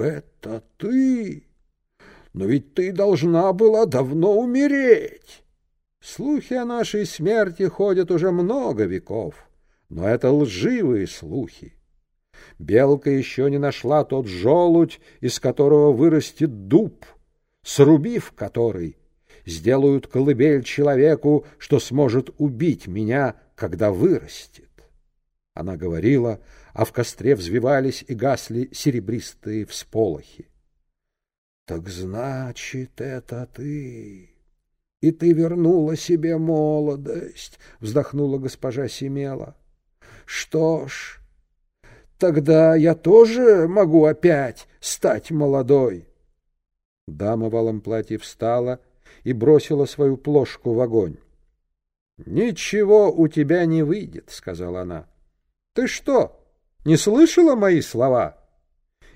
это ты? Но ведь ты должна была давно умереть. Слухи о нашей смерти ходят уже много веков, но это лживые слухи. Белка еще не нашла тот желудь, из которого вырастет дуб, срубив который, сделают колыбель человеку, что сможет убить меня, когда вырастет. Она говорила, а в костре взвивались и гасли серебристые всполохи. — Так значит, это ты! И ты вернула себе молодость! — вздохнула госпожа Семела. — Что ж, тогда я тоже могу опять стать молодой. Дама в алом платье встала и бросила свою плошку в огонь. — Ничего у тебя не выйдет, — сказала она. — Ты что, не слышала мои слова?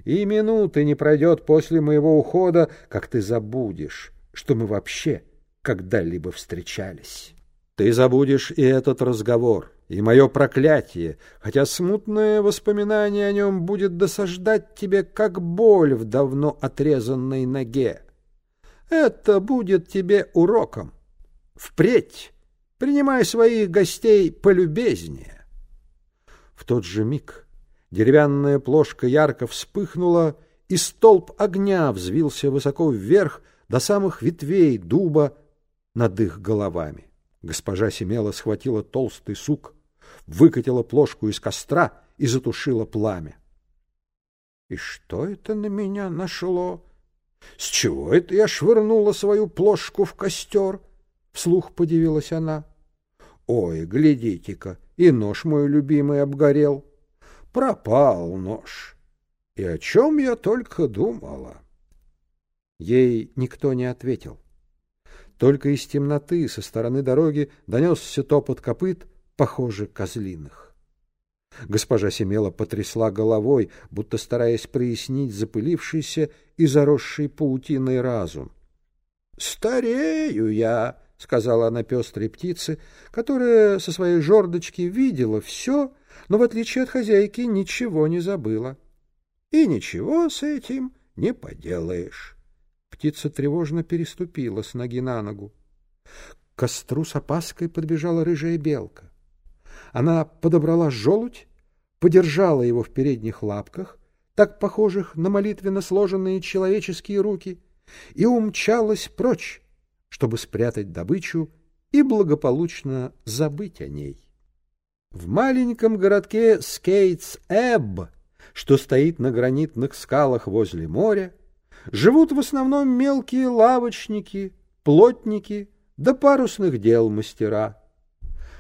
И минуты не пройдет после моего ухода, как ты забудешь, что мы вообще когда-либо встречались. Ты забудешь и этот разговор, и мое проклятие, хотя смутное воспоминание о нем будет досаждать тебе, как боль в давно отрезанной ноге. Это будет тебе уроком. Впредь принимай своих гостей полюбезнее. В тот же миг деревянная плошка ярко вспыхнула, и столб огня взвился высоко вверх до самых ветвей дуба над их головами. Госпожа Семела схватила толстый сук, выкатила плошку из костра и затушила пламя. — И что это на меня нашло? С чего это я швырнула свою плошку в костер? Вслух подивилась она. Ой, глядите-ка, и нож мой любимый обгорел. Пропал нож. И о чем я только думала? Ей никто не ответил. Только из темноты со стороны дороги донесся топот копыт, похоже, козлиных. Госпожа Семела потрясла головой, будто стараясь прояснить запылившийся и заросший паутиной разум. — Старею я, — сказала она пестрой птице, которая со своей жердочки видела все, но, в отличие от хозяйки, ничего не забыла. И ничего с этим не поделаешь. Птица тревожно переступила с ноги на ногу. К костру с опаской подбежала рыжая белка. Она подобрала желудь, подержала его в передних лапках, так похожих на молитвенно сложенные человеческие руки, и умчалась прочь, чтобы спрятать добычу и благополучно забыть о ней. В маленьком городке Скейтс-Эбб, что стоит на гранитных скалах возле моря, живут в основном мелкие лавочники, плотники да парусных дел мастера.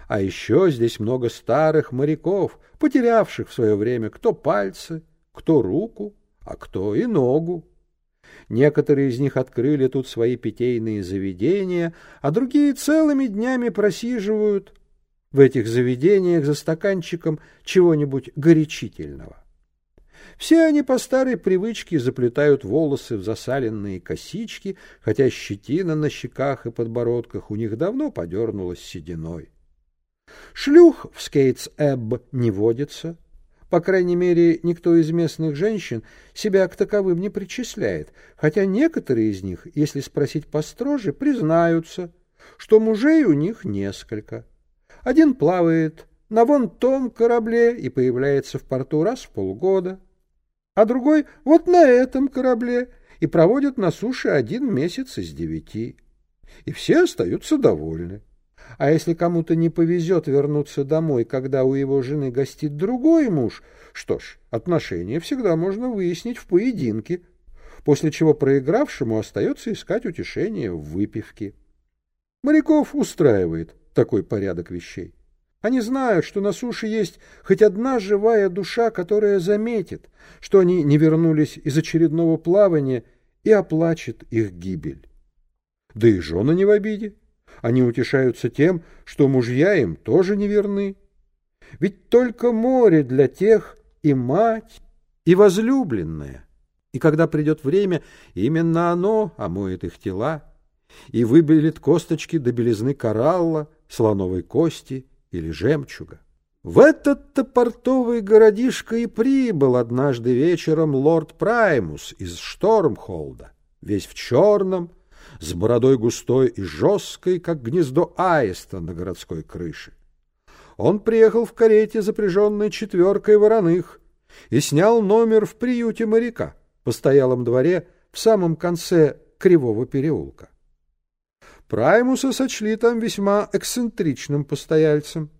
А еще здесь много старых моряков, потерявших в свое время кто пальцы, кто руку, а кто и ногу. Некоторые из них открыли тут свои питейные заведения, а другие целыми днями просиживают в этих заведениях за стаканчиком чего-нибудь горячительного. Все они по старой привычке заплетают волосы в засаленные косички, хотя щетина на щеках и подбородках у них давно подернулась сединой. Шлюх в Скейтс-Эбб не водится. По крайней мере, никто из местных женщин себя к таковым не причисляет, хотя некоторые из них, если спросить построже, признаются, что мужей у них несколько. Один плавает на вон том корабле и появляется в порту раз в полгода, а другой вот на этом корабле и проводит на суше один месяц из девяти. И все остаются довольны. А если кому-то не повезет вернуться домой, когда у его жены гостит другой муж, что ж, отношения всегда можно выяснить в поединке, после чего проигравшему остается искать утешение в выпивке. Моряков устраивает такой порядок вещей. Они знают, что на суше есть хоть одна живая душа, которая заметит, что они не вернулись из очередного плавания и оплачет их гибель. Да и жены не в обиде. Они утешаются тем, что мужья им тоже неверны. Ведь только море для тех и мать, и возлюбленная. И когда придет время, именно оно омоет их тела и выбелит косточки до белизны коралла, слоновой кости или жемчуга. В этот-то портовый городишко и прибыл однажды вечером лорд Праймус из Штормхолда, весь в черном, с бородой густой и жесткой, как гнездо аиста на городской крыше. Он приехал в карете, запряженной четверкой вороных, и снял номер в приюте моряка, постоялом дворе в самом конце Кривого переулка. Праймуса сочли там весьма эксцентричным постояльцем.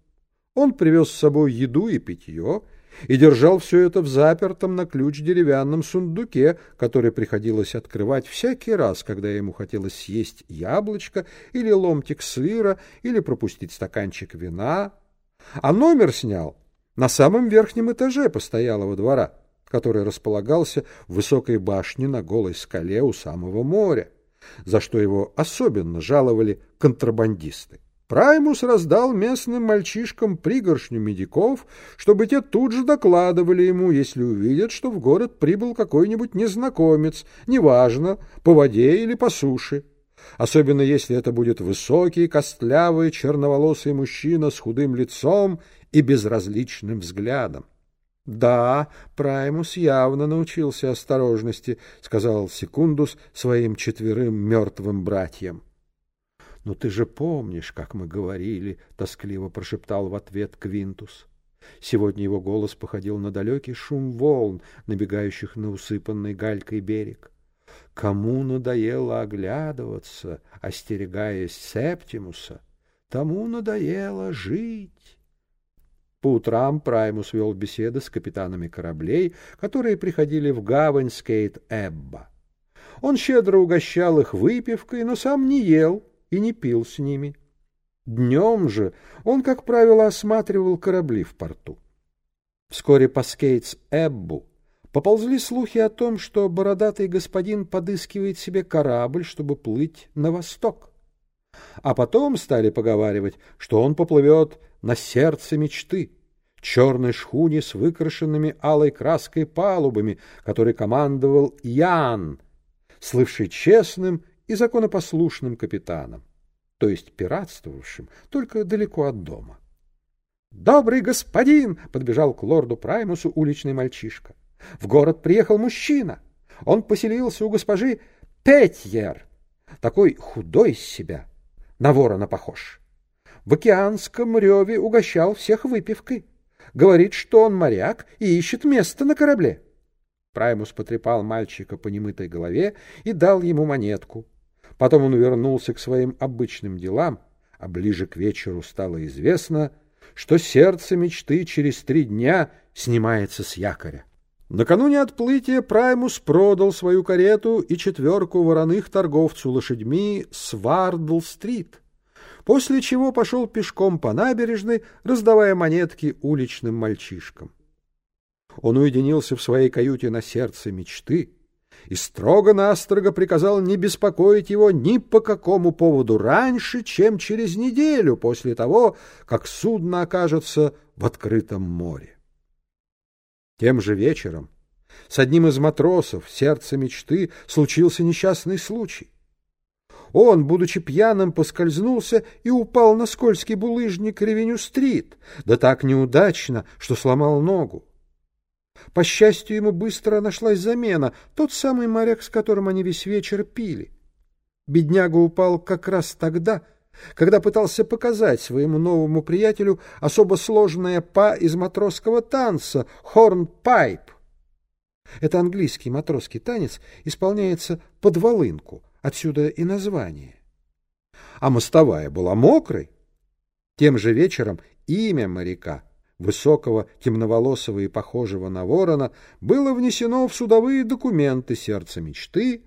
Он привез с собой еду и питье и держал все это в запертом на ключ деревянном сундуке, который приходилось открывать всякий раз, когда ему хотелось съесть яблочко или ломтик сыра или пропустить стаканчик вина. А номер снял на самом верхнем этаже постоялого двора, который располагался в высокой башне на голой скале у самого моря, за что его особенно жаловали контрабандисты. Праймус раздал местным мальчишкам пригоршню медиков, чтобы те тут же докладывали ему, если увидят, что в город прибыл какой-нибудь незнакомец, неважно, по воде или по суше. Особенно если это будет высокий, костлявый, черноволосый мужчина с худым лицом и безразличным взглядом. — Да, Праймус явно научился осторожности, — сказал Секундус своим четверым мертвым братьям. «Но ты же помнишь, как мы говорили», — тоскливо прошептал в ответ Квинтус. Сегодня его голос походил на далекий шум волн, набегающих на усыпанный галькой берег. Кому надоело оглядываться, остерегаясь Септимуса, тому надоело жить. По утрам Праймус вел беседы с капитанами кораблей, которые приходили в гавань Скейт-Эбба. Он щедро угощал их выпивкой, но сам не ел, и не пил с ними. Днем же он, как правило, осматривал корабли в порту. Вскоре по Скейтс-Эббу поползли слухи о том, что бородатый господин подыскивает себе корабль, чтобы плыть на восток. А потом стали поговаривать, что он поплывет на сердце мечты, черной шхуне с выкрашенными алой краской палубами, которой командовал Ян, слывший честным и законопослушным капитаном, то есть пиратствовавшим только далеко от дома. «Добрый господин!» — подбежал к лорду Праймусу уличный мальчишка. «В город приехал мужчина. Он поселился у госпожи Петьер, такой худой из себя, на ворона похож. В океанском реве угощал всех выпивкой. Говорит, что он моряк и ищет место на корабле». Праймус потрепал мальчика по немытой голове и дал ему монетку. Потом он вернулся к своим обычным делам, а ближе к вечеру стало известно, что сердце мечты через три дня снимается с якоря. Накануне отплытия Праймус продал свою карету и четверку вороных торговцу лошадьми с Вардл-стрит, после чего пошел пешком по набережной, раздавая монетки уличным мальчишкам. Он уединился в своей каюте на сердце мечты — и строго-настрого приказал не беспокоить его ни по какому поводу раньше, чем через неделю после того, как судно окажется в открытом море. Тем же вечером с одним из матросов сердца мечты случился несчастный случай. Он, будучи пьяным, поскользнулся и упал на скользкий булыжник Ревеню-стрит, да так неудачно, что сломал ногу. По счастью, ему быстро нашлась замена, тот самый моряк, с которым они весь вечер пили. Бедняга упал как раз тогда, когда пытался показать своему новому приятелю особо сложное па из матросского танца «Хорн-пайп». Это английский матросский танец исполняется под волынку, отсюда и название. А мостовая была мокрой. Тем же вечером имя моряка — высокого, темноволосого и похожего на ворона, было внесено в судовые документы сердца мечты,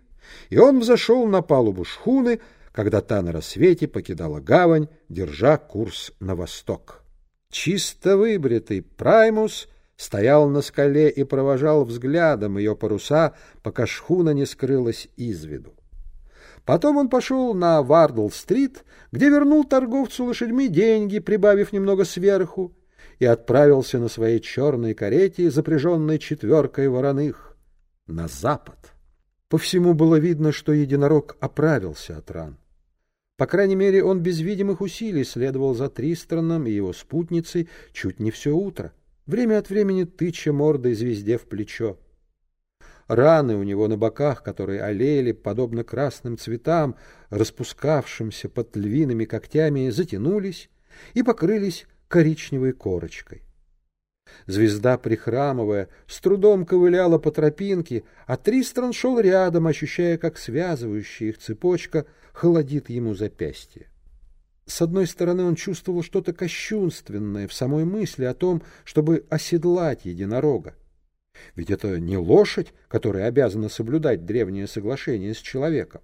и он взошел на палубу шхуны, когда та на рассвете покидала гавань, держа курс на восток. Чисто выбритый Праймус стоял на скале и провожал взглядом ее паруса, пока шхуна не скрылась из виду. Потом он пошел на Вардл-стрит, где вернул торговцу лошадьми деньги, прибавив немного сверху, и отправился на своей черной карете, запряженной четверкой вороных, на запад. По всему было видно, что единорог оправился от ран. По крайней мере, он без видимых усилий следовал за Тристраном и его спутницей чуть не все утро, время от времени тыча мордой звезде в плечо. Раны у него на боках, которые олели, подобно красным цветам, распускавшимся под львиными когтями, затянулись и покрылись коричневой корочкой. Звезда, прихрамывая, с трудом ковыляла по тропинке, а Тристран шел рядом, ощущая, как связывающая их цепочка холодит ему запястье. С одной стороны, он чувствовал что-то кощунственное в самой мысли о том, чтобы оседлать единорога. Ведь это не лошадь, которая обязана соблюдать древнее соглашение с человеком.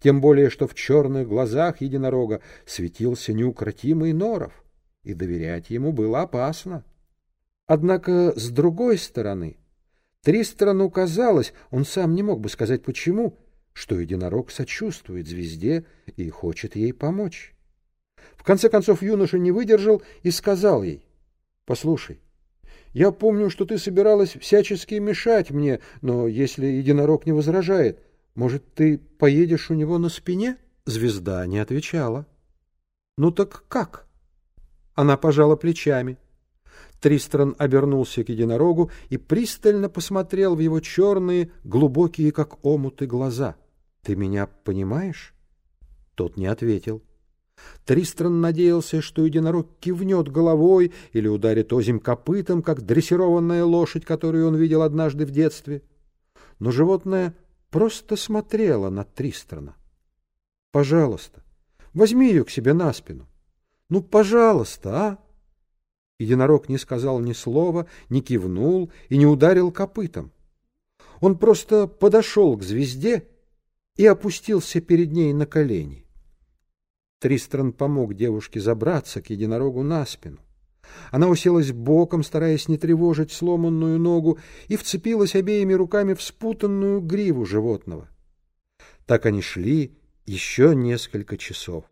Тем более, что в черных глазах единорога светился неукротимый норов, и доверять ему было опасно. Однако, с другой стороны, Тристрану казалось, он сам не мог бы сказать почему, что единорог сочувствует звезде и хочет ей помочь. В конце концов юноша не выдержал и сказал ей, «Послушай, я помню, что ты собиралась всячески мешать мне, но если единорог не возражает, может, ты поедешь у него на спине?» Звезда не отвечала. «Ну так как?» Она пожала плечами. Тристран обернулся к единорогу и пристально посмотрел в его черные, глубокие, как омуты, глаза. «Ты меня понимаешь?» Тот не ответил. Тристран надеялся, что единорог кивнет головой или ударит озим копытом, как дрессированная лошадь, которую он видел однажды в детстве. Но животное просто смотрело на Тристрана. «Пожалуйста, возьми ее к себе на спину. Ну, пожалуйста, а!» Единорог не сказал ни слова, не кивнул и не ударил копытом. Он просто подошел к звезде и опустился перед ней на колени. Тристран помог девушке забраться к единорогу на спину. Она уселась боком, стараясь не тревожить сломанную ногу, и вцепилась обеими руками в спутанную гриву животного. Так они шли еще несколько часов.